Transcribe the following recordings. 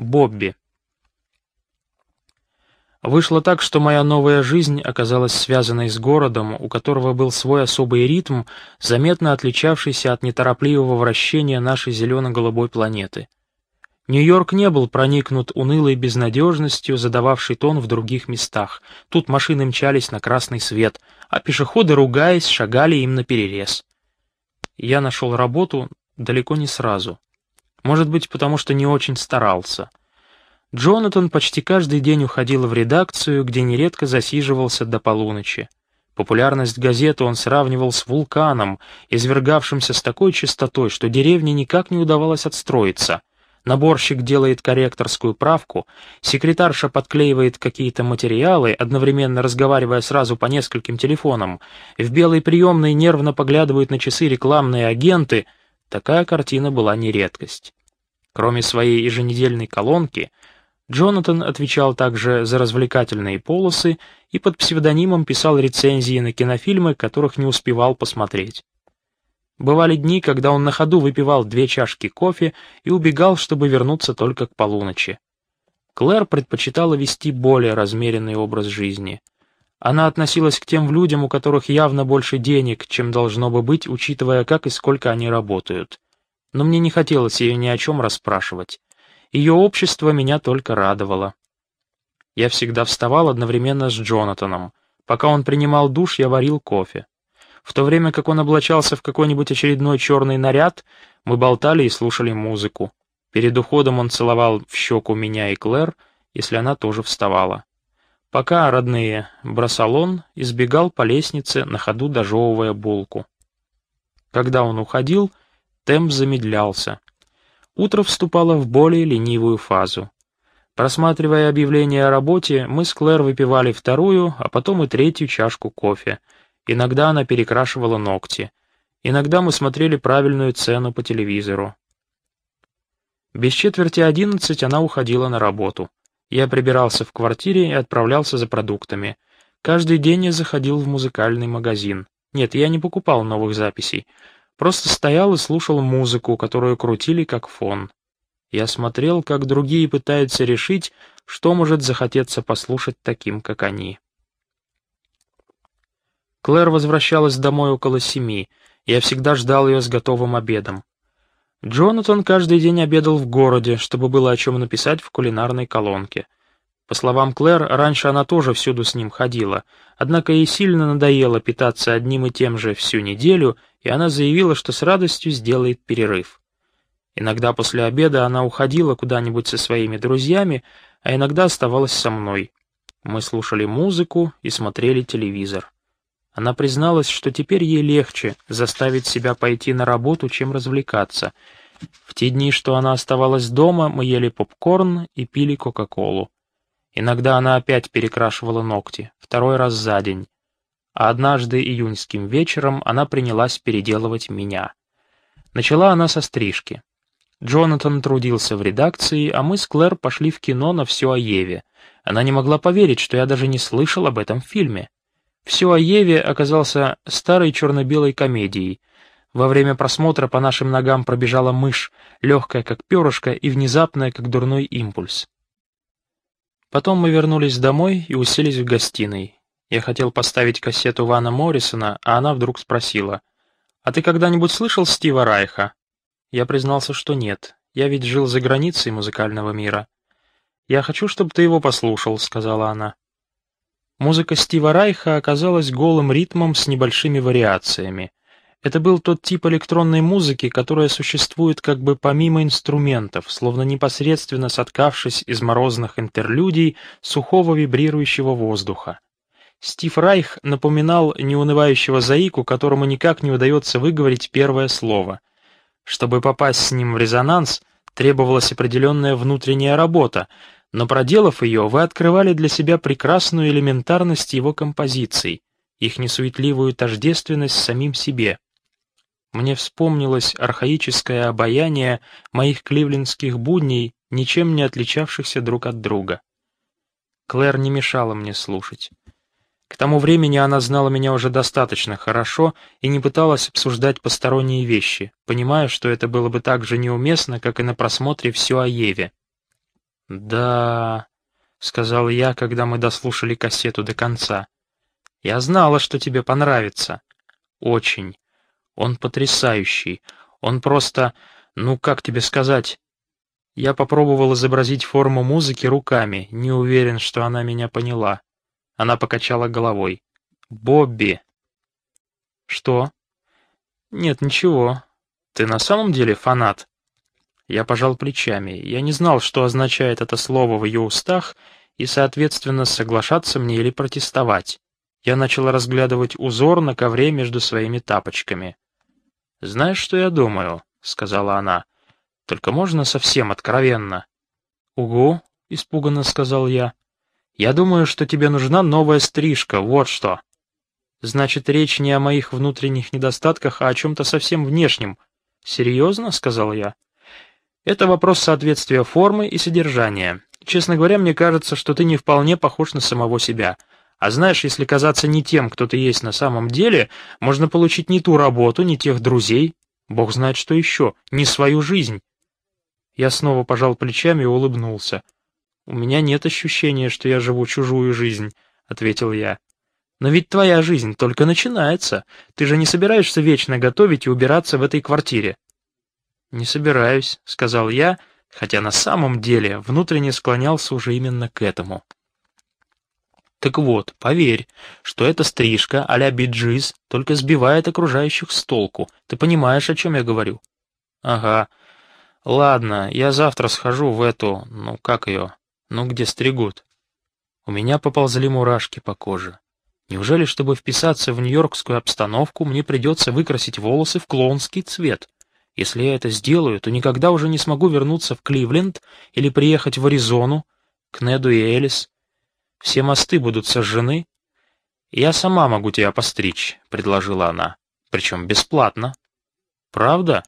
Бобби. Вышло так, что моя новая жизнь оказалась связанной с городом, у которого был свой особый ритм, заметно отличавшийся от неторопливого вращения нашей зелено-голубой планеты. Нью-Йорк не был проникнут унылой безнадежностью, задававшей тон в других местах. Тут машины мчались на красный свет, а пешеходы, ругаясь, шагали им наперерез. Я нашел работу далеко не сразу. Может быть, потому что не очень старался. Джонатан почти каждый день уходил в редакцию, где нередко засиживался до полуночи. Популярность газеты он сравнивал с вулканом, извергавшимся с такой частотой, что деревне никак не удавалось отстроиться. Наборщик делает корректорскую правку, секретарша подклеивает какие-то материалы, одновременно разговаривая сразу по нескольким телефонам, в белой приемной нервно поглядывают на часы рекламные агенты. Такая картина была не редкость. Кроме своей еженедельной колонки, Джонатан отвечал также за развлекательные полосы и под псевдонимом писал рецензии на кинофильмы, которых не успевал посмотреть. Бывали дни, когда он на ходу выпивал две чашки кофе и убегал, чтобы вернуться только к полуночи. Клэр предпочитала вести более размеренный образ жизни. Она относилась к тем людям, у которых явно больше денег, чем должно бы быть, учитывая, как и сколько они работают. Но мне не хотелось ее ни о чем расспрашивать. Ее общество меня только радовало. Я всегда вставал одновременно с Джонатаном. Пока он принимал душ, я варил кофе. В то время как он облачался в какой-нибудь очередной черный наряд, мы болтали и слушали музыку. Перед уходом он целовал в щеку меня и Клэр, если она тоже вставала. Пока, родные, бросал он и сбегал по лестнице, на ходу дожевывая булку. Когда он уходил, темп замедлялся. Утро вступало в более ленивую фазу. Просматривая объявления о работе, мы с Клэр выпивали вторую, а потом и третью чашку кофе. Иногда она перекрашивала ногти. Иногда мы смотрели правильную цену по телевизору. Без четверти одиннадцать она уходила на работу. Я прибирался в квартире и отправлялся за продуктами. Каждый день я заходил в музыкальный магазин. Нет, я не покупал новых записей. Просто стоял и слушал музыку, которую крутили как фон. Я смотрел, как другие пытаются решить, что может захотеться послушать таким, как они. Клэр возвращалась домой около семи. Я всегда ждал ее с готовым обедом. Джонатан каждый день обедал в городе, чтобы было о чем написать в кулинарной колонке. По словам Клэр, раньше она тоже всюду с ним ходила, однако ей сильно надоело питаться одним и тем же всю неделю, и она заявила, что с радостью сделает перерыв. Иногда после обеда она уходила куда-нибудь со своими друзьями, а иногда оставалась со мной. Мы слушали музыку и смотрели телевизор. Она призналась, что теперь ей легче заставить себя пойти на работу, чем развлекаться. В те дни, что она оставалась дома, мы ели попкорн и пили Кока-Колу. Иногда она опять перекрашивала ногти, второй раз за день. А однажды июньским вечером она принялась переделывать меня. Начала она со стрижки. Джонатан трудился в редакции, а мы с Клэр пошли в кино на «Все о Еве». Она не могла поверить, что я даже не слышал об этом фильме. «Все о Еве» оказался старой черно-белой комедией. Во время просмотра по нашим ногам пробежала мышь, легкая как перышко и внезапная как дурной импульс. Потом мы вернулись домой и уселись в гостиной. Я хотел поставить кассету Вана Моррисона, а она вдруг спросила, «А ты когда-нибудь слышал Стива Райха?» Я признался, что нет. Я ведь жил за границей музыкального мира. «Я хочу, чтобы ты его послушал», — сказала она. Музыка Стива Райха оказалась голым ритмом с небольшими вариациями. Это был тот тип электронной музыки, которая существует как бы помимо инструментов, словно непосредственно соткавшись из морозных интерлюдий сухого вибрирующего воздуха. Стив Райх напоминал неунывающего заику, которому никак не удается выговорить первое слово. Чтобы попасть с ним в резонанс, требовалась определенная внутренняя работа, но проделав ее, вы открывали для себя прекрасную элементарность его композиций, их несуетливую тождественность самим себе. Мне вспомнилось архаическое обаяние моих кливлендских будней, ничем не отличавшихся друг от друга. Клэр не мешала мне слушать. К тому времени она знала меня уже достаточно хорошо и не пыталась обсуждать посторонние вещи, понимая, что это было бы так же неуместно, как и на просмотре «Все о Еве». «Да...» — сказал я, когда мы дослушали кассету до конца. «Я знала, что тебе понравится. Очень. Он потрясающий. Он просто... Ну, как тебе сказать? Я попробовал изобразить форму музыки руками, не уверен, что она меня поняла. Она покачала головой. «Бобби!» «Что?» «Нет, ничего. Ты на самом деле фанат?» Я пожал плечами. Я не знал, что означает это слово в ее устах, и, соответственно, соглашаться мне или протестовать. Я начал разглядывать узор на ковре между своими тапочками. «Знаешь, что я думаю?» — сказала она. «Только можно совсем откровенно?» «Угу», — испуганно сказал я. «Я думаю, что тебе нужна новая стрижка, вот что». «Значит, речь не о моих внутренних недостатках, а о чем-то совсем внешнем». «Серьезно?» — сказал я. «Это вопрос соответствия формы и содержания. Честно говоря, мне кажется, что ты не вполне похож на самого себя. А знаешь, если казаться не тем, кто ты есть на самом деле, можно получить не ту работу, не тех друзей, бог знает что еще, не свою жизнь. Я снова пожал плечами и улыбнулся. «У меня нет ощущения, что я живу чужую жизнь», — ответил я. «Но ведь твоя жизнь только начинается. Ты же не собираешься вечно готовить и убираться в этой квартире». «Не собираюсь», — сказал я, хотя на самом деле внутренне склонялся уже именно к этому. Так вот, поверь, что эта стрижка а-ля биджиз только сбивает окружающих с толку. Ты понимаешь, о чем я говорю? Ага. Ладно, я завтра схожу в эту, ну как ее, ну где стригут. У меня поползли мурашки по коже. Неужели, чтобы вписаться в нью-йоркскую обстановку, мне придется выкрасить волосы в клоунский цвет? Если я это сделаю, то никогда уже не смогу вернуться в Кливленд или приехать в Аризону, к Неду и Элис, все мосты будут сожжены. Я сама могу тебя постричь, предложила она, причем бесплатно. Правда?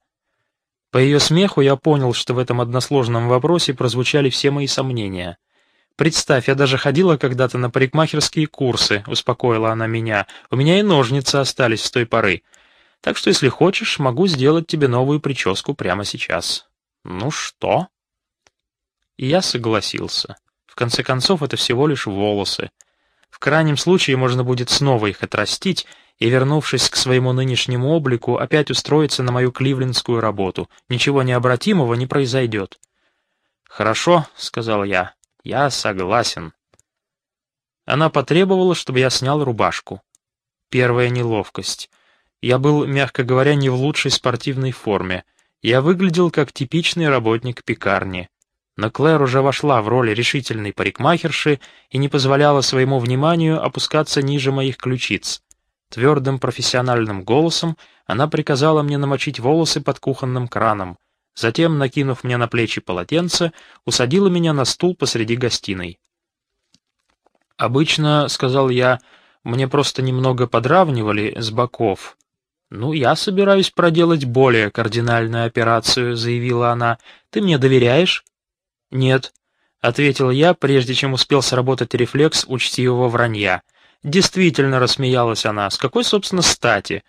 По ее смеху я понял, что в этом односложном вопросе прозвучали все мои сомнения. «Представь, я даже ходила когда-то на парикмахерские курсы», — успокоила она меня. «У меня и ножницы остались с той поры. Так что, если хочешь, могу сделать тебе новую прическу прямо сейчас». «Ну что?» И я согласился. В конце концов, это всего лишь волосы. В крайнем случае можно будет снова их отрастить и, вернувшись к своему нынешнему облику, опять устроиться на мою кливлендскую работу. Ничего необратимого не произойдет. «Хорошо», — сказал я, — «я согласен». Она потребовала, чтобы я снял рубашку. Первая неловкость. Я был, мягко говоря, не в лучшей спортивной форме. Я выглядел как типичный работник пекарни. Но Клэр уже вошла в роль решительной парикмахерши и не позволяла своему вниманию опускаться ниже моих ключиц. Твердым профессиональным голосом она приказала мне намочить волосы под кухонным краном. Затем, накинув мне на плечи полотенце, усадила меня на стул посреди гостиной. «Обычно, — сказал я, — мне просто немного подравнивали с боков». «Ну, я собираюсь проделать более кардинальную операцию», — заявила она. «Ты мне доверяешь?» «Нет», — ответил я, прежде чем успел сработать рефлекс учтивого вранья. Действительно рассмеялась она, с какой, собственно, стати?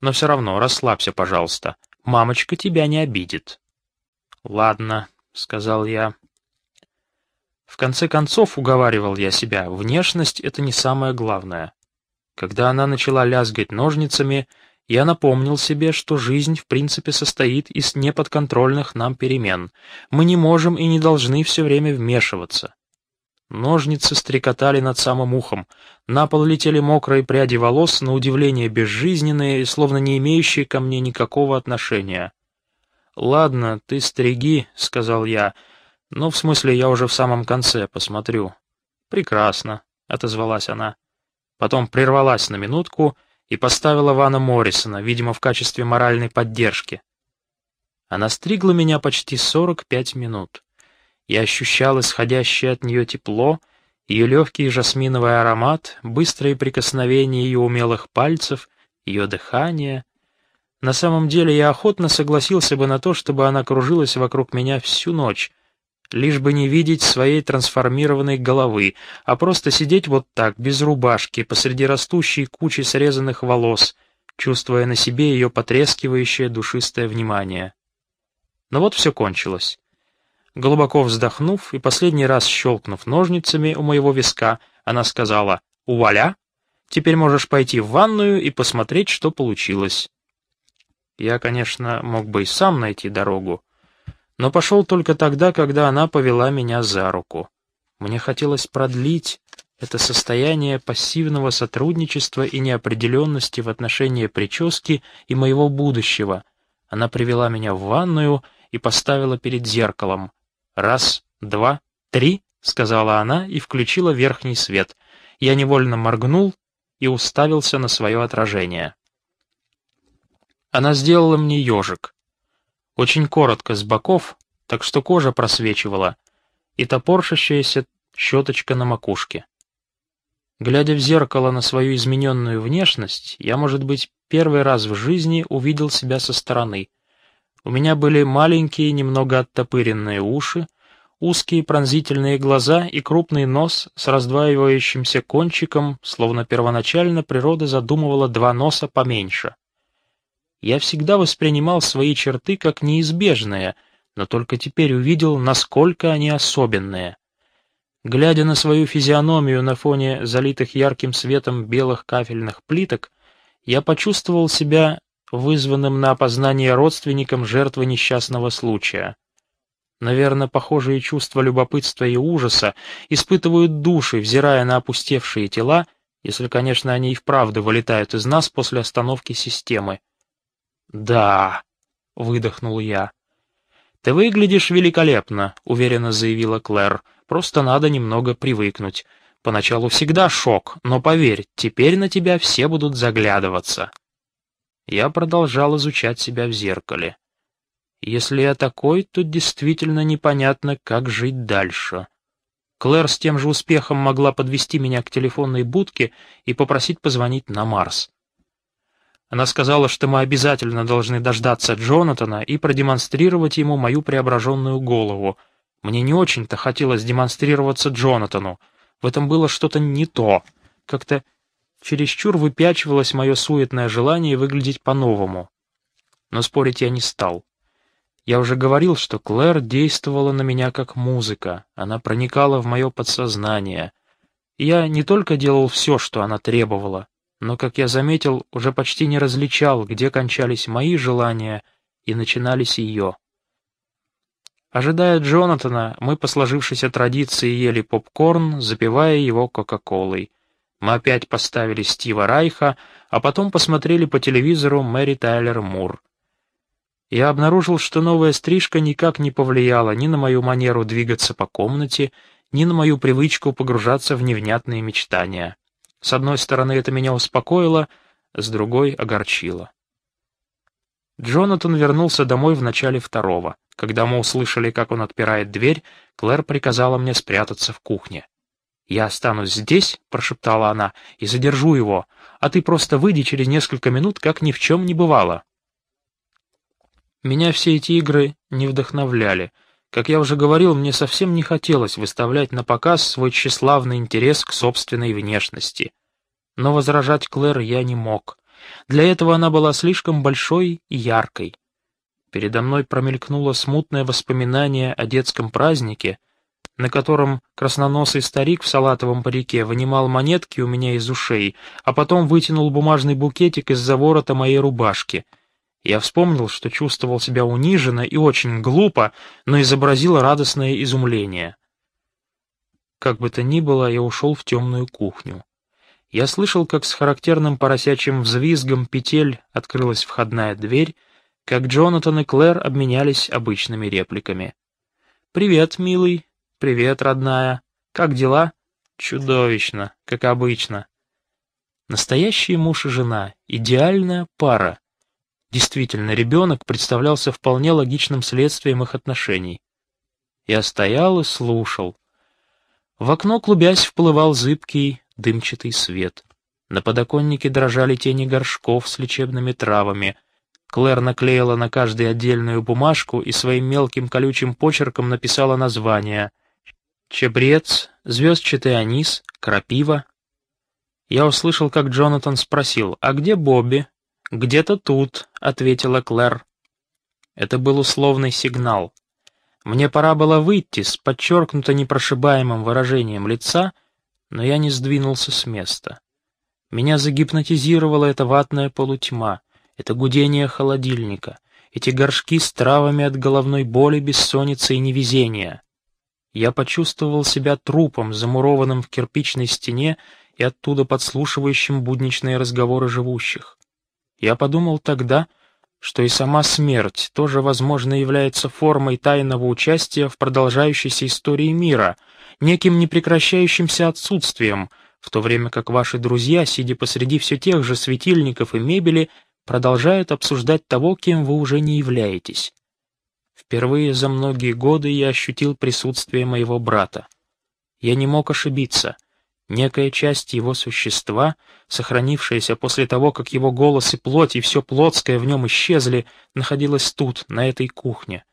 Но все равно, расслабься, пожалуйста. Мамочка тебя не обидит. «Ладно», — сказал я. В конце концов, уговаривал я себя, внешность — это не самое главное. Когда она начала лязгать ножницами, я напомнил себе, что жизнь в принципе состоит из неподконтрольных нам перемен. Мы не можем и не должны все время вмешиваться. Ножницы стрекотали над самым ухом. На пол летели мокрые пряди волос, на удивление безжизненные и словно не имеющие ко мне никакого отношения. «Ладно, ты стриги», — сказал я. «Ну, в смысле, я уже в самом конце посмотрю». «Прекрасно», — отозвалась она. Потом прервалась на минутку и поставила Вана Моррисона, видимо, в качестве моральной поддержки. Она стригла меня почти 45 минут. Я ощущал исходящее от нее тепло, ее легкий жасминовый аромат, быстрые прикосновения ее умелых пальцев, ее дыхание. На самом деле я охотно согласился бы на то, чтобы она кружилась вокруг меня всю ночь, лишь бы не видеть своей трансформированной головы, а просто сидеть вот так, без рубашки, посреди растущей кучи срезанных волос, чувствуя на себе ее потрескивающее душистое внимание. Но вот все кончилось. Глубоко вздохнув и последний раз щелкнув ножницами у моего виска, она сказала «Вуаля! Теперь можешь пойти в ванную и посмотреть, что получилось». Я, конечно, мог бы и сам найти дорогу, но пошел только тогда, когда она повела меня за руку. Мне хотелось продлить это состояние пассивного сотрудничества и неопределенности в отношении прически и моего будущего. Она привела меня в ванную и поставила перед зеркалом. «Раз, два, три», — сказала она и включила верхний свет. Я невольно моргнул и уставился на свое отражение. Она сделала мне ежик. Очень коротко с боков, так что кожа просвечивала, и топорщащаяся щеточка на макушке. Глядя в зеркало на свою измененную внешность, я, может быть, первый раз в жизни увидел себя со стороны. У меня были маленькие, немного оттопыренные уши, узкие пронзительные глаза и крупный нос с раздваивающимся кончиком, словно первоначально природа задумывала два носа поменьше. Я всегда воспринимал свои черты как неизбежные, но только теперь увидел, насколько они особенные. Глядя на свою физиономию на фоне залитых ярким светом белых кафельных плиток, я почувствовал себя вызванным на опознание родственником жертвы несчастного случая. Наверное, похожие чувства любопытства и ужаса испытывают души, взирая на опустевшие тела, если, конечно, они и вправду вылетают из нас после остановки системы. «Да», — выдохнул я. «Ты выглядишь великолепно», — уверенно заявила Клэр. Просто надо немного привыкнуть. Поначалу всегда шок, но поверь, теперь на тебя все будут заглядываться. Я продолжал изучать себя в зеркале. Если я такой, то действительно непонятно, как жить дальше. Клэр с тем же успехом могла подвести меня к телефонной будке и попросить позвонить на Марс. Она сказала, что мы обязательно должны дождаться Джонатана и продемонстрировать ему мою преображенную голову — мне не очень-то хотелось демонстрироваться Джонатану. В этом было что-то не то. Как-то чересчур выпячивалось мое суетное желание выглядеть по-новому. Но спорить я не стал. Я уже говорил, что Клэр действовала на меня как музыка, она проникала в мое подсознание. Я не только делал все, что она требовала, но, как я заметил, уже почти не различал, где кончались мои желания и начинались ее. Ожидая Джонатана, мы по сложившейся традиции ели попкорн, запивая его Кока-Колой. Мы опять поставили Стива Райха, а потом посмотрели по телевизору Мэри Тайлер Мур. Я обнаружил, что новая стрижка никак не повлияла ни на мою манеру двигаться по комнате, ни на мою привычку погружаться в невнятные мечтания. С одной стороны, это меня успокоило, с другой — огорчило. Джонатан вернулся домой в начале второго. Когда мы услышали, как он отпирает дверь, Клэр приказала мне спрятаться в кухне. «Я останусь здесь», — прошептала она, — «и задержу его, а ты просто выйди через несколько минут, как ни в чем не бывало». Меня все эти игры не вдохновляли. Как я уже говорил, мне совсем не хотелось выставлять на показ свой тщеславный интерес к собственной внешности. Но возражать Клэр я не мог. Для этого она была слишком большой и яркой. Передо мной промелькнуло смутное воспоминание о детском празднике, на котором красноносый старик в салатовом парике вынимал монетки у меня из ушей, а потом вытянул бумажный букетик из-за ворота моей рубашки. Я вспомнил, что чувствовал себя униженно и очень глупо, но изобразил радостное изумление. Как бы то ни было, я ушел в темную кухню. Я слышал, как с характерным поросячьим взвизгом петель открылась входная дверь, как Джонатан и Клэр обменялись обычными репликами. «Привет, милый. Привет, родная. Как дела?» «Чудовищно, как обычно». Настоящий муж и жена, идеальная пара. Действительно, ребенок представлялся вполне логичным следствием их отношений. Я стоял и слушал. В окно, клубясь, вплывал зыбкий, дымчатый свет. На подоконнике дрожали тени горшков с лечебными травами, Клэр наклеила на каждую отдельную бумажку и своим мелким колючим почерком написала название. «Чебрец», «Звездчатый анис», «Крапива». Я услышал, как Джонатан спросил, «А где Бобби?» «Где-то тут», — ответила Клэр. Это был условный сигнал. Мне пора было выйти с подчеркнуто непрошибаемым выражением лица, но я не сдвинулся с места. Меня загипнотизировала эта ватная полутьма, это гудение холодильника, эти горшки с травами от головной боли, бессонницы и невезения. Я почувствовал себя трупом, замурованным в кирпичной стене и оттуда подслушивающим будничные разговоры живущих. Я подумал тогда, что и сама смерть тоже, возможно, является формой тайного участия в продолжающейся истории мира, неким непрекращающимся отсутствием, в то время как ваши друзья, сидя посреди все тех же светильников и мебели, продолжают обсуждать того, кем вы уже не являетесь. Впервые за многие годы я ощутил присутствие моего брата. Я не мог ошибиться. Некая часть его существа, сохранившаяся после того, как его голос и плоть и все плотское в нем исчезли, находилась тут, на этой кухне.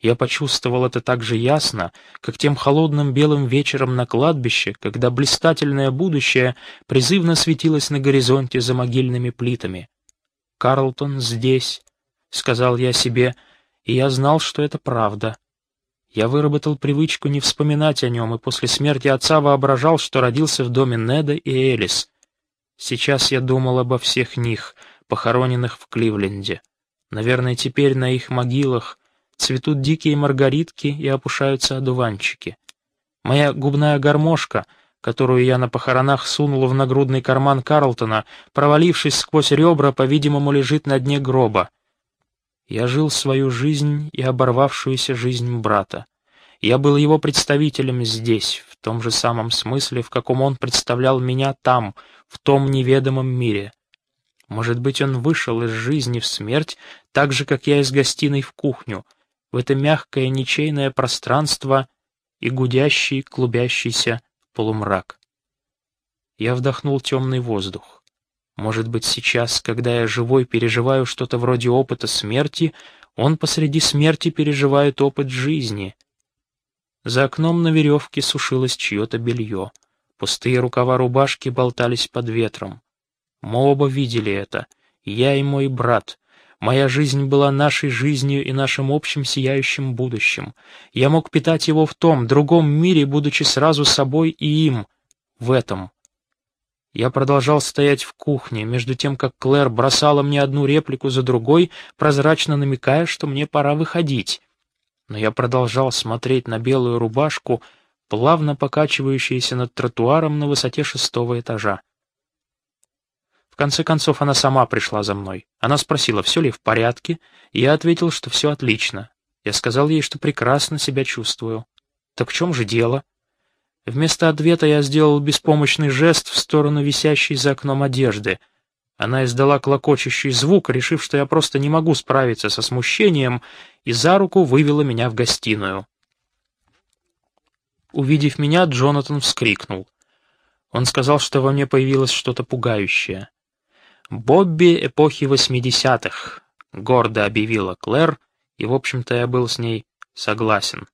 Я почувствовал это так же ясно, как тем холодным белым вечером на кладбище, когда блистательное будущее призывно светилось на горизонте за могильными плитами. «Карлтон здесь», — сказал я себе, и я знал, что это правда. Я выработал привычку не вспоминать о нем, и после смерти отца воображал, что родился в доме Неда и Элис. Сейчас я думал обо всех них, похороненных в Кливленде. Наверное, теперь на их могилах цветут дикие маргаритки и опушаются одуванчики. Моя губная гармошка, которую я на похоронах сунул в нагрудный карман Карлтона, провалившись сквозь ребра, по-видимому, лежит на дне гроба. Я жил свою жизнь и оборвавшуюся жизнь брата. Я был его представителем здесь, в том же самом смысле, в каком он представлял меня там, в том неведомом мире. Может быть, он вышел из жизни в смерть, так же, как я из гостиной в кухню, в это мягкое ничейное пространство и гудящий, клубящийся полумрак. Я вдохнул темный воздух. Может быть, сейчас, когда я живой переживаю что-то вроде опыта смерти, он посреди смерти переживает опыт жизни. За окном на веревке сушилось чье-то белье. Пустые рукава рубашки болтались под ветром. Мы оба видели это, я и мой брат. Моя жизнь была нашей жизнью и нашим общим сияющим будущим. Я мог питать его в том, другом мире, будучи сразу собой и им, в этом. Я продолжал стоять в кухне, между тем, как Клэр бросала мне одну реплику за другой, прозрачно намекая, что мне пора выходить. Но я продолжал смотреть на белую рубашку, плавно покачивающуюся над тротуаром на высоте шестого этажа. В конце концов, она сама пришла за мной. Она спросила, все ли в порядке, и я ответил, что все отлично. Я сказал ей, что прекрасно себя чувствую. Так в чем же дело? Вместо ответа я сделал беспомощный жест в сторону висящей за окном одежды. Она издала клокочущий звук, решив, что я просто не могу справиться со смущением, и за руку вывела меня в гостиную. Увидев меня, Джонатан вскрикнул. Он сказал, что во мне появилось что-то пугающее. «Бобби эпохи восьмидесятых», — гордо объявила Клэр, и, в общем-то, я был с ней согласен.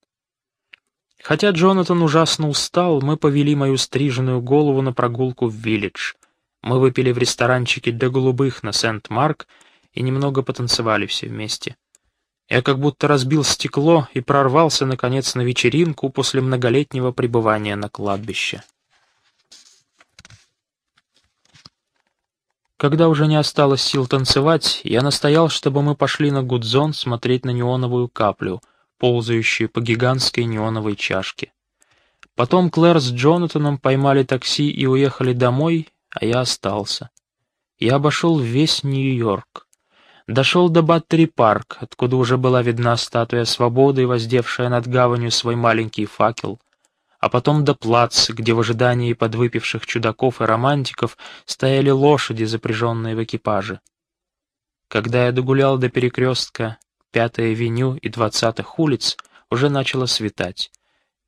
Хотя Джонатан ужасно устал, мы повели мою стриженную голову на прогулку в Виллидж. Мы выпили в ресторанчике для голубых на Сент-Марк и немного потанцевали все вместе. Я как будто разбил стекло и прорвался, наконец, на вечеринку после многолетнего пребывания на кладбище. Когда уже не осталось сил танцевать, я настоял, чтобы мы пошли на Гудзон смотреть на неоновую каплю — ползающие по гигантской неоновой чашке. Потом Клэр с Джонатаном поймали такси и уехали домой, а я остался. Я обошел весь Нью-Йорк. Дошел до Баттери-парк, откуда уже была видна статуя свободы, воздевшая над гаванью свой маленький факел, а потом до плац, где в ожидании подвыпивших чудаков и романтиков стояли лошади, запряженные в экипаже. Когда я догулял до перекрестка Пятая авеню и двадцатых улиц уже начало светать.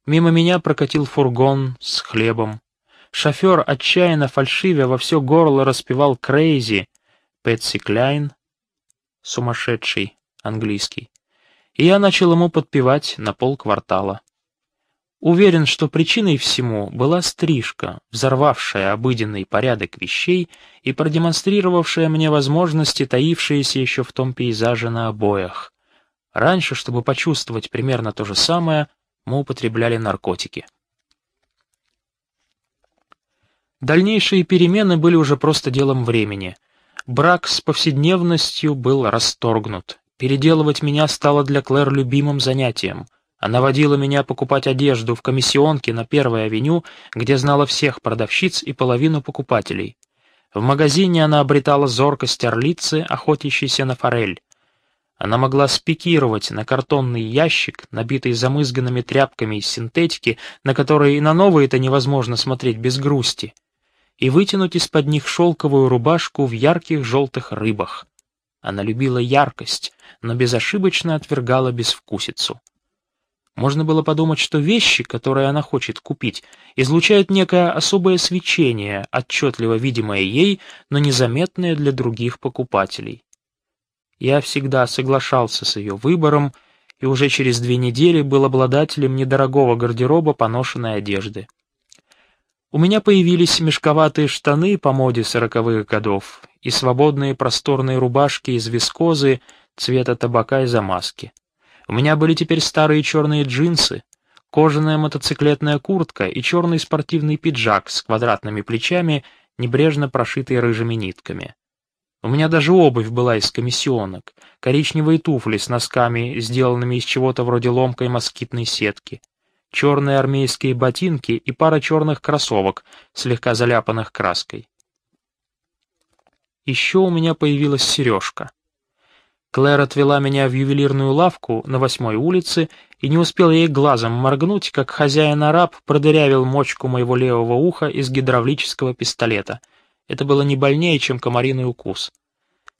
Мимо меня прокатил фургон с хлебом. Шофер, отчаянно фальшивя, во все горло распевал «Крейзи», Пэтси Кляйн, сумасшедший, английский. И я начал ему подпевать на полквартала. Уверен, что причиной всему была стрижка, взорвавшая обыденный порядок вещей и продемонстрировавшая мне возможности, таившиеся еще в том пейзаже на обоях Раньше, чтобы почувствовать примерно то же самое, мы употребляли наркотики. Дальнейшие перемены были уже просто делом времени. Брак с повседневностью был расторгнут. Переделывать меня стало для Клэр любимым занятием. Она водила меня покупать одежду в комиссионке на Первой авеню, где знала всех продавщиц и половину покупателей. В магазине она обретала зоркость орлицы, охотящейся на форель. Она могла спикировать на картонный ящик, набитый замызганными тряпками из синтетики, на которые и на новые-то невозможно смотреть без грусти и вытянуть из-под них шелковую рубашку в ярких желтых рыбах. Она любила яркость, но безошибочно отвергала безвкусицу. Можно было подумать, что вещи, которые она хочет купить, излучают некое особое свечение, отчетливо видимое ей, но незаметное для других покупателей. Я всегда соглашался с ее выбором, и уже через две недели был обладателем недорогого гардероба поношенной одежды. У меня появились мешковатые штаны по моде сороковых годов и свободные просторные рубашки из вискозы цвета табака и замазки. У меня были теперь старые черные джинсы, кожаная мотоциклетная куртка и черный спортивный пиджак с квадратными плечами, небрежно прошитые рыжими нитками. У меня даже обувь была из комиссионок, коричневые туфли с носками, сделанными из чего-то вроде ломкой москитной сетки черные армейские ботинки и пара черных кроссовок, слегка заляпанных краской. Еще у меня появилась сережка. Клэр отвела меня в ювелирную лавку на восьмой улице, и не успел ей глазом моргнуть, как хозяин-араб продырявил мочку моего левого уха из гидравлического пистолета. Это было не больнее, чем комариный укус.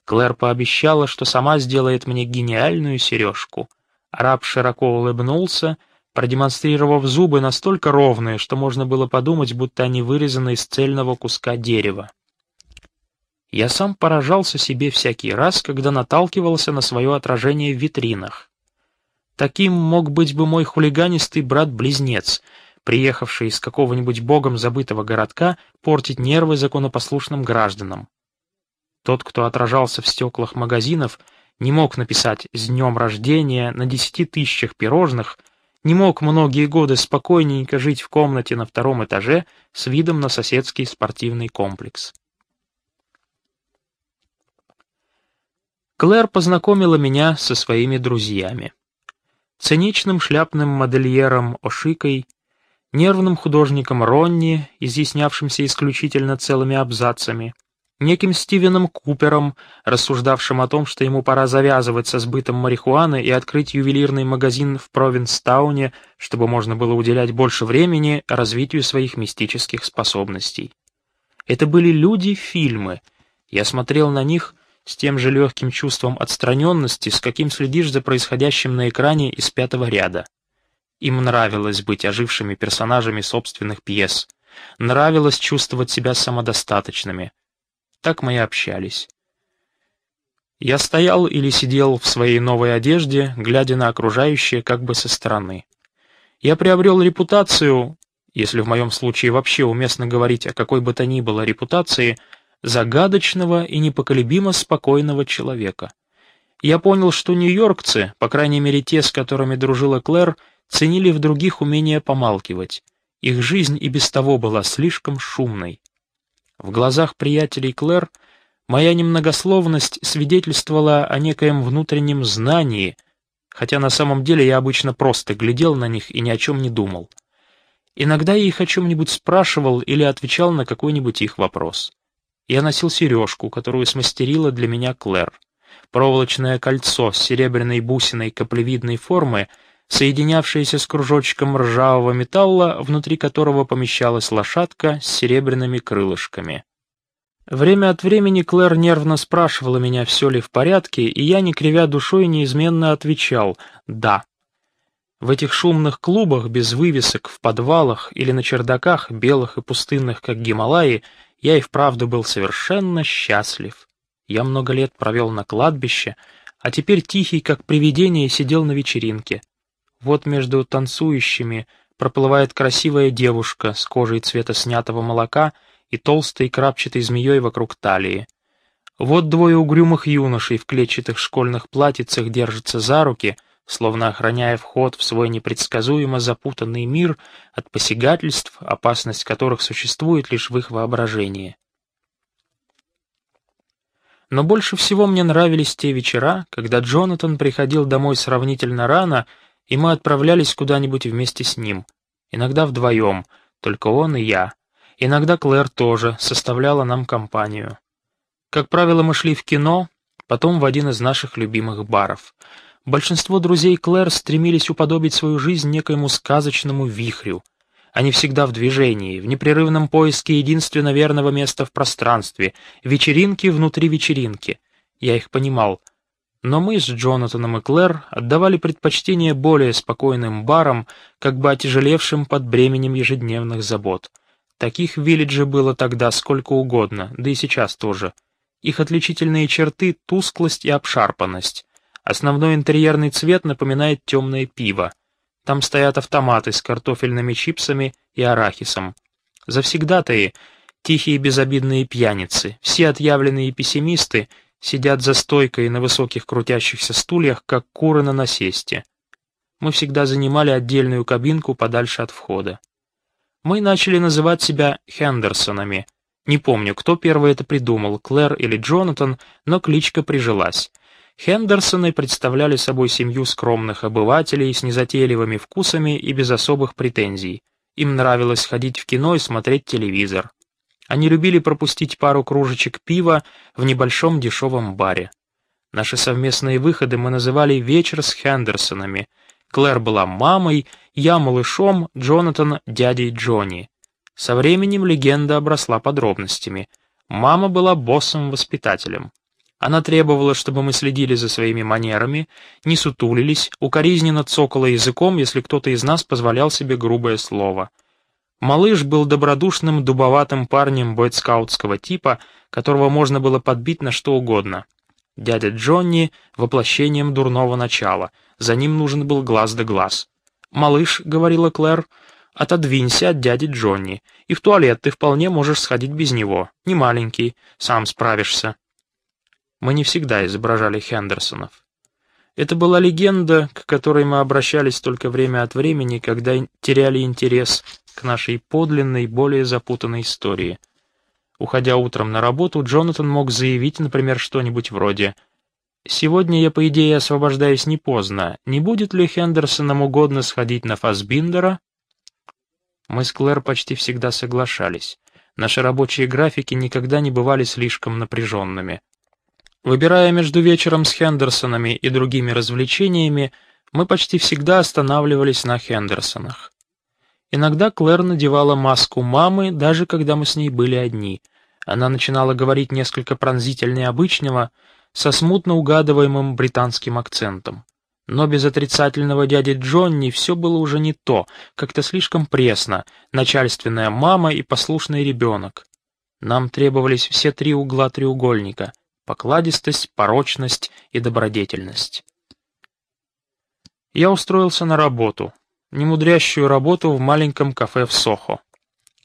Клэр пообещала, что сама сделает мне гениальную сережку. Араб широко улыбнулся — продемонстрировав зубы настолько ровные, что можно было подумать, будто они вырезаны из цельного куска дерева. Я сам поражался себе всякий раз, когда наталкивался на свое отражение в витринах. Таким мог быть бы мой хулиганистый брат-близнец, приехавший из какого-нибудь богом забытого городка портить нервы законопослушным гражданам. Тот, кто отражался в стеклах магазинов, не мог написать «С днем рождения» на десяти тысячах пирожных — не мог многие годы спокойненько жить в комнате на втором этаже с видом на соседский спортивный комплекс. Клэр познакомила меня со своими друзьями. Циничным шляпным модельером Ошикой, нервным художником Ронни, изъяснявшимся исключительно целыми абзацами, неким Стивеном Купером, рассуждавшим о том, что ему пора завязывать со сбытом марихуаны и открыть ювелирный магазин в Провинстауне, чтобы можно было уделять больше времени развитию своих мистических способностей. Это были люди-фильмы. Я смотрел на них с тем же легким чувством отстраненности, с каким следишь за происходящим на экране из пятого ряда. Им нравилось быть ожившими персонажами собственных пьес. Нравилось чувствовать себя самодостаточными — так мы и общались. Я стоял или сидел в своей новой одежде, глядя на окружающее как бы со стороны. Я приобрел репутацию, если в моем случае вообще уместно говорить о какой бы то ни было репутации, загадочного и непоколебимо спокойного человека. Я понял, что нью-йоркцы, по крайней мере те, с которыми дружила Клэр, ценили в других умение помалкивать. Их жизнь и без того была слишком шумной. В глазах приятелей Клэр моя немногословность свидетельствовала о некоем внутреннем знании, хотя на самом деле я обычно просто глядел на них и ни о чем не думал. Иногда я их о чем-нибудь спрашивал или отвечал на какой-нибудь их вопрос. Я носил сережку, которую смастерила для меня Клэр. Проволочное кольцо с серебряной бусиной каплевидной формы — соединявшееся с кружочком ржавого металла, внутри которого помещалась лошадка с серебряными крылышками. Время от времени Клэр нервно спрашивала меня, все ли в порядке, и я, не кривя душой, неизменно отвечал «да». В этих шумных клубах, без вывесок, в подвалах или на чердаках, белых и пустынных, как Гималаи, я и вправду был совершенно счастлив. Я много лет провел на кладбище, а теперь тихий, как привидение, сидел на вечеринке — вот между танцующими проплывает красивая девушка с кожей цвета снятого молока и толстой крапчатой змеей вокруг талии. Вот двое угрюмых юношей в клетчатых школьных платьицах держатся за руки, словно охраняя вход в свой непредсказуемо запутанный мир от посягательств, опасность которых существует лишь в их воображении. Но больше всего мне нравились те вечера, когда Джонатан приходил домой сравнительно рано, и мы отправлялись куда-нибудь вместе с ним, иногда вдвоем, только он и я. Иногда Клэр тоже составляла нам компанию. Как правило, мы шли в кино, потом в один из наших любимых баров. Большинство друзей Клэр стремились уподобить свою жизнь некоему сказочному вихрю. Они всегда в движении, в непрерывном поиске единственно верного места в пространстве, вечеринки внутри вечеринки. Я их понимал. Но мы с Джонатаном и Клэр отдавали предпочтение более спокойным барам, как бы отяжелевшим под бременем ежедневных забот. Таких в было тогда сколько угодно, да и сейчас тоже — их отличительные черты — тусклость и обшарпанность. Основной интерьерный цвет напоминает темное пиво. Там стоят автоматы с картофельными чипсами и арахисом. Завсегдатаи — тихие безобидные пьяницы, все отъявленные пессимисты сидят за стойкой на высоких крутящихся стульях, как куры на насесте. Мы всегда занимали отдельную кабинку подальше от входа. Мы начали называть себя Хендерсонами, не помню, кто первый это придумал, Клэр или Джонатан, но кличка прижилась. Хендерсоны представляли собой семью скромных обывателей с незатейливыми вкусами и без особых претензий. Им нравилось ходить в кино и смотреть телевизор. Они любили пропустить пару кружечек пива в небольшом дешевом баре. Наши совместные выходы мы называли «Вечер с Хендерсонами». Клэр была мамой, я малышом, Джонатан — дядей Джонни. Со временем легенда обросла подробностями. Мама была боссом-воспитателем. Она требовала, чтобы мы следили за своими манерами, не сутулились, укоризненно цокала языком, если кто-то из нас позволял себе грубое слово. Малыш был добродушным, дубоватым парнем бойскаутского типа, которого можно было подбить на что угодно. Дядя Джонни — воплощением дурного начала, за ним нужен был глаз да глаз. «Малыш», — говорила Клэр, — Отодвинься от дяди Джонни, и в туалет ты вполне можешь сходить без него. Не маленький, сам справишься. Мы не всегда изображали Хендерсонов. Это была легенда, к которой мы обращались только время от времени, когда теряли интерес к нашей подлинной, более запутанной истории. Уходя утром на работу, Джонатан мог заявить, например, что-нибудь вроде «Сегодня я, по идее, освобождаюсь не поздно. Не будет ли Хендерсонам угодно сходить на Фасбиндера?» Мы с Клэр почти всегда соглашались. Наши рабочие графики никогда не бывали слишком напряженными. Выбирая между вечером с Хендерсонами и другими развлечениями, мы почти всегда останавливались на Хендерсонах. Иногда Клэр надевала маску мамы, даже когда мы с ней были одни. Она начинала говорить несколько пронзительнее обычного, со смутно угадываемым британским акцентом. Но без отрицательного дяди Джонни все было уже не то, как-то слишком пресно, начальственная мама и послушный ребенок. Нам требовались все три угла треугольника — покладистость, порочность и добродетельность. Я устроился на работу, немудрящую работу в маленьком кафе в Сохо.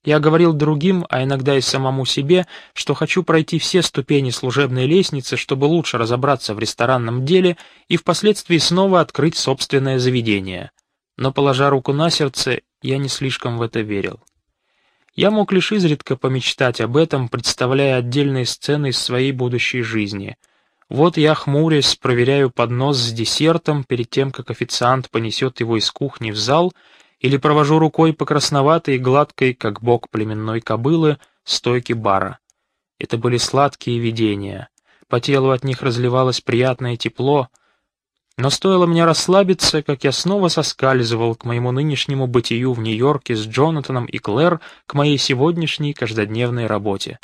Я говорил другим, а иногда и самому себе, что хочу пройти все ступени служебной лестницы, чтобы лучше разобраться в ресторанном деле и впоследствии снова открыть собственное заведение. Но, положа руку на сердце, я не слишком в это верил. Я мог лишь изредка помечтать об этом, представляя отдельные сцены из своей будущей жизни. Вот я, хмурясь, проверяю поднос с десертом перед тем, как официант понесет его из кухни в зал — или провожу рукой по красноватой и гладкой, как бок племенной кобылы, стойки бара. Это были сладкие видения. По телу от них разливалось приятное тепло, но стоило мне расслабиться, как я снова соскальзывал к моему нынешнему бытию в Нью-Йорке с Джонатаном и Клэр к моей сегодняшней каждодневной работе.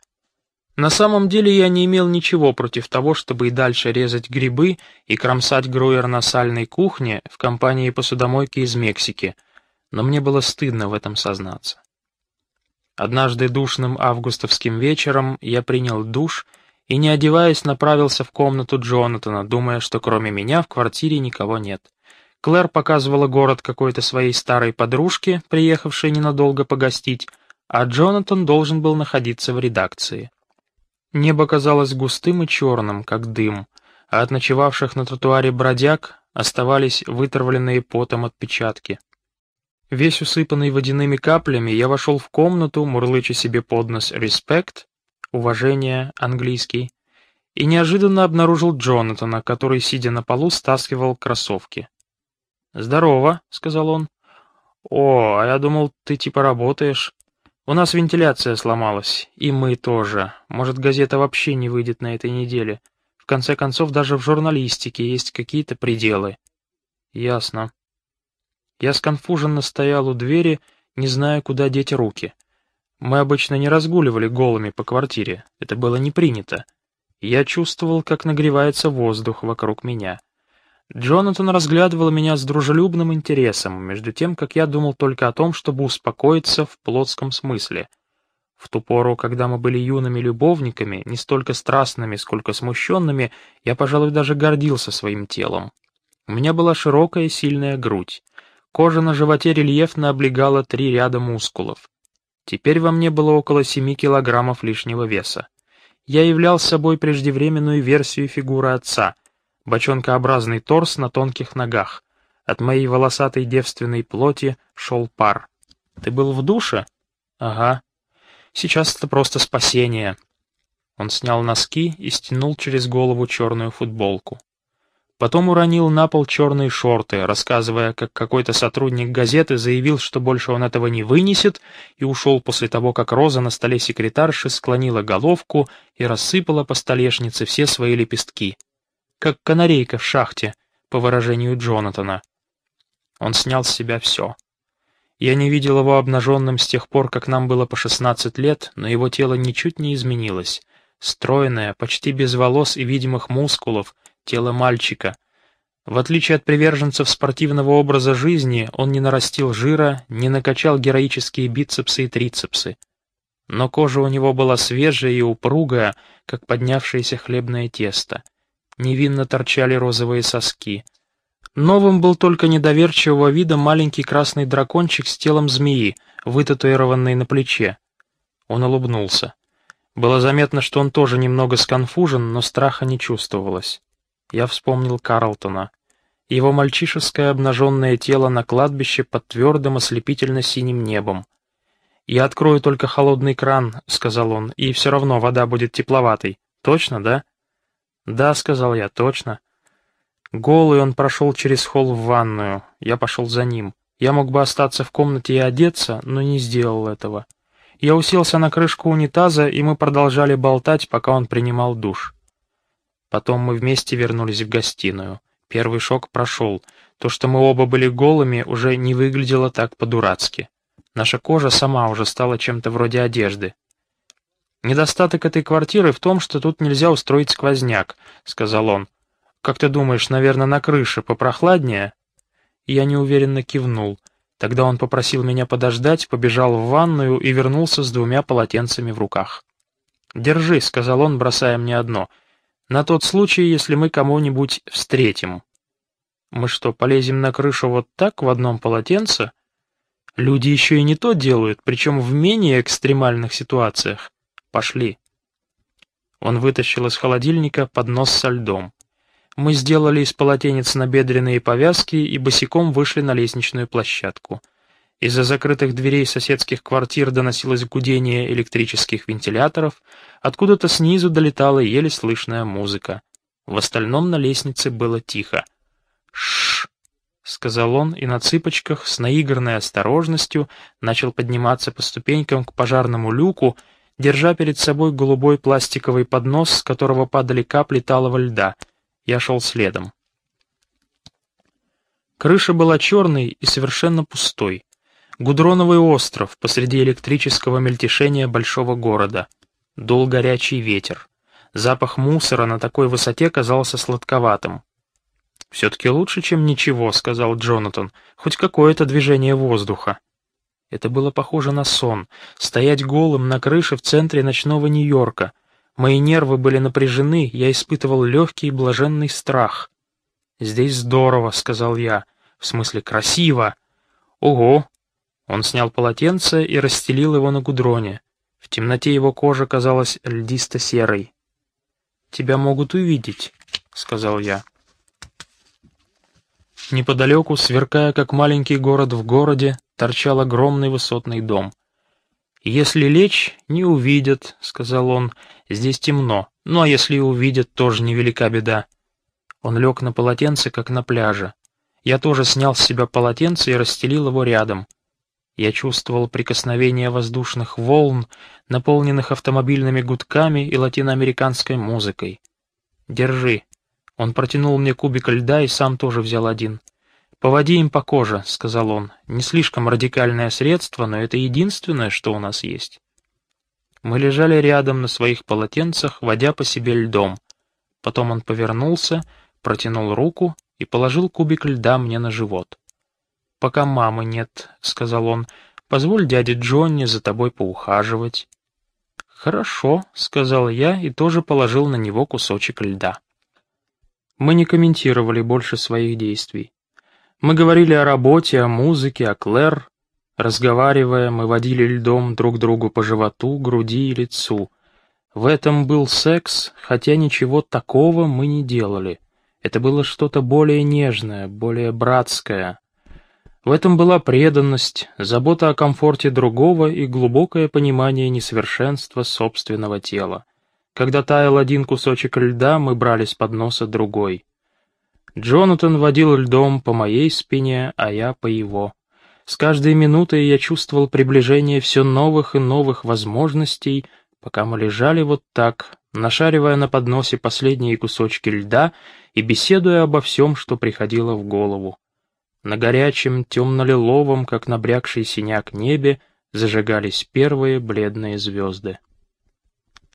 На самом деле я не имел ничего против того, чтобы и дальше резать грибы и кромсать груер на сальной кухне в компании посудомойки из Мексики, но мне было стыдно в этом сознаться. Однажды душным августовским вечером я принял душ и, не одеваясь, направился в комнату Джонатана, думая, что кроме меня в квартире никого нет. Клэр показывала город какой-то своей старой подружке, приехавшей ненадолго погостить, а Джонатан должен был находиться в редакции. Небо казалось густым и черным, как дым, а от ночевавших на тротуаре бродяг оставались вытравленные потом отпечатки. Весь усыпанный водяными каплями, я вошел в комнату, мурлыча себе под нос «респект», уважение, английский, и неожиданно обнаружил Джонатана, который, сидя на полу, стаскивал кроссовки. «Здорово», — сказал он. «О, а я думал, ты типа работаешь. У нас вентиляция сломалась, и мы тоже. Может, газета вообще не выйдет на этой неделе. В конце концов, даже в журналистике есть какие-то пределы». «Ясно». Я сконфуженно стоял у двери, не зная, куда деть руки. Мы обычно не разгуливали голыми по квартире, это было не принято. Я чувствовал, как нагревается воздух вокруг меня. Джонатан разглядывал меня с дружелюбным интересом, между тем, как я думал только о том, чтобы успокоиться в плотском смысле. В ту пору, когда мы были юными любовниками, не столько страстными, сколько смущенными, я, пожалуй, даже гордился своим телом. У меня была широкая сильная грудь. Кожа на животе рельефно облегала три ряда мускулов. Теперь во мне было около семи килограммов лишнего веса. Я являл собой преждевременную версию фигуры отца, бочонкообразный торс на тонких ногах. От моей волосатой девственной плоти шел пар. «Ты был в душе?» «Ага. Сейчас это просто спасение». Он снял носки и стянул через голову черную футболку. Потом уронил на пол черные шорты, рассказывая, как какой-то сотрудник газеты заявил, что больше он этого не вынесет, и ушел после того, как Роза на столе секретарши склонила головку и рассыпала по столешнице все свои лепестки. Как канарейка в шахте, по выражению Джонатана. Он снял с себя все. Я не видел его обнаженным с тех пор, как нам было по 16 лет, но его тело ничуть не изменилось. Стройное, почти без волос и видимых мускулов, тело мальчика. В отличие от приверженцев спортивного образа жизни, он не нарастил жира, не накачал героические бицепсы и трицепсы. Но кожа у него была свежая и упругая, как поднявшееся хлебное тесто. Невинно торчали розовые соски. Новым был только недоверчивого вида маленький красный дракончик с телом змеи, вытатуированный на плече. Он улыбнулся. Было заметно, что он тоже немного сконфужен, но страха не чувствовалось. Я вспомнил Карлтона. Его мальчишеское обнаженное тело на кладбище под твердым ослепительно-синим небом. «Я открою только холодный кран», — сказал он, — «и все равно вода будет тепловатой. Точно, да?» «Да», — сказал я, — «точно». Голый он прошел через холл в ванную. Я пошел за ним. Я мог бы остаться в комнате и одеться, но не сделал этого. Я уселся на крышку унитаза, и мы продолжали болтать, пока он принимал душ. Потом мы вместе вернулись в гостиную. Первый шок прошел. То, что мы оба были голыми, уже не выглядело так по-дурацки. Наша кожа сама уже стала чем-то вроде одежды. «Недостаток этой квартиры в том, что тут нельзя устроить сквозняк», — сказал он. «Как ты думаешь, наверное, на крыше попрохладнее?» Я неуверенно кивнул. Тогда он попросил меня подождать, побежал в ванную и вернулся с двумя полотенцами в руках. «Держи», — сказал он, бросая мне одно — на тот случай, если мы кого-нибудь встретим. Мы что, полезем на крышу вот так, в одном полотенце? Люди еще и не то делают, причем в менее экстремальных ситуациях. Пошли. Он вытащил из холодильника поднос со льдом. Мы сделали из полотенец набедренные повязки и босиком вышли на лестничную площадку. Из-за закрытых дверей соседских квартир доносилось гудение электрических вентиляторов, откуда-то снизу долетала еле слышная музыка. В остальном на лестнице было тихо. «Шш!» — сказал он, и на цыпочках, с наигранной осторожностью, начал подниматься по ступенькам к пожарному люку, держа перед собой голубой пластиковый поднос, с которого падали капли талого льда. Я шел следом. Крыша была черной и совершенно пустой. Гудроновый остров посреди электрического мельтешения большого города. Дул горячий ветер. Запах мусора на такой высоте казался сладковатым. «Все-таки лучше, чем ничего», — сказал Джонатан. «Хоть какое-то движение воздуха». Это было похоже на сон. Стоять голым на крыше в центре ночного Нью-Йорка. Мои нервы были напряжены, я испытывал легкий и блаженный страх. «Здесь здорово», — сказал я. «В смысле, красиво». «Ого, он снял полотенце и расстелил его на гудроне. В темноте его кожа казалась льдисто-серой. «Тебя могут увидеть», — сказал я. Неподалеку, сверкая как маленький город в городе, торчал огромный высотный дом. «Если лечь, не увидят», — сказал он, — «здесь темно, ну а если увидят, тоже невелика беда». Он лег на полотенце, как на пляже. Я тоже снял с себя полотенце и расстелил его рядом. Я чувствовал прикосновение воздушных волн, наполненных автомобильными гудками и латиноамериканской музыкой. «Держи». Он протянул мне кубик льда и сам тоже взял один. «Поводи им по коже», — сказал он. «Не слишком радикальное средство, но это единственное, что у нас есть». Мы лежали рядом на своих полотенцах, водя по себе льдом. Потом он повернулся, протянул руку и положил кубик льда мне на живот. «Пока мамы нет», — сказал он, — «позволь дяде Джонни за тобой поухаживать». «Хорошо», — сказал я и тоже положил на него кусочек льда. Мы не комментировали больше своих действий. Мы говорили о работе, о музыке, о Клэр. Разговаривая, мы водили льдом друг другу по животу, груди и лицу. В этом был секс, хотя ничего такого мы не делали. Это было что-то более нежное, более братское. В этом была преданность, забота о комфорте другого и глубокое понимание несовершенства собственного тела. Когда таял один кусочек льда, мы брали с подноса другой. Джонатан водил льдом по моей спине, а я по его. С каждой минутой я чувствовал приближение все новых и новых возможностей, пока мы лежали вот так, нашаривая на подносе последние кусочки льда и беседуя обо всем, что приходило в голову. На горячем, темно-лиловом, как набрякший синяк небе, зажигались первые бледные звезды.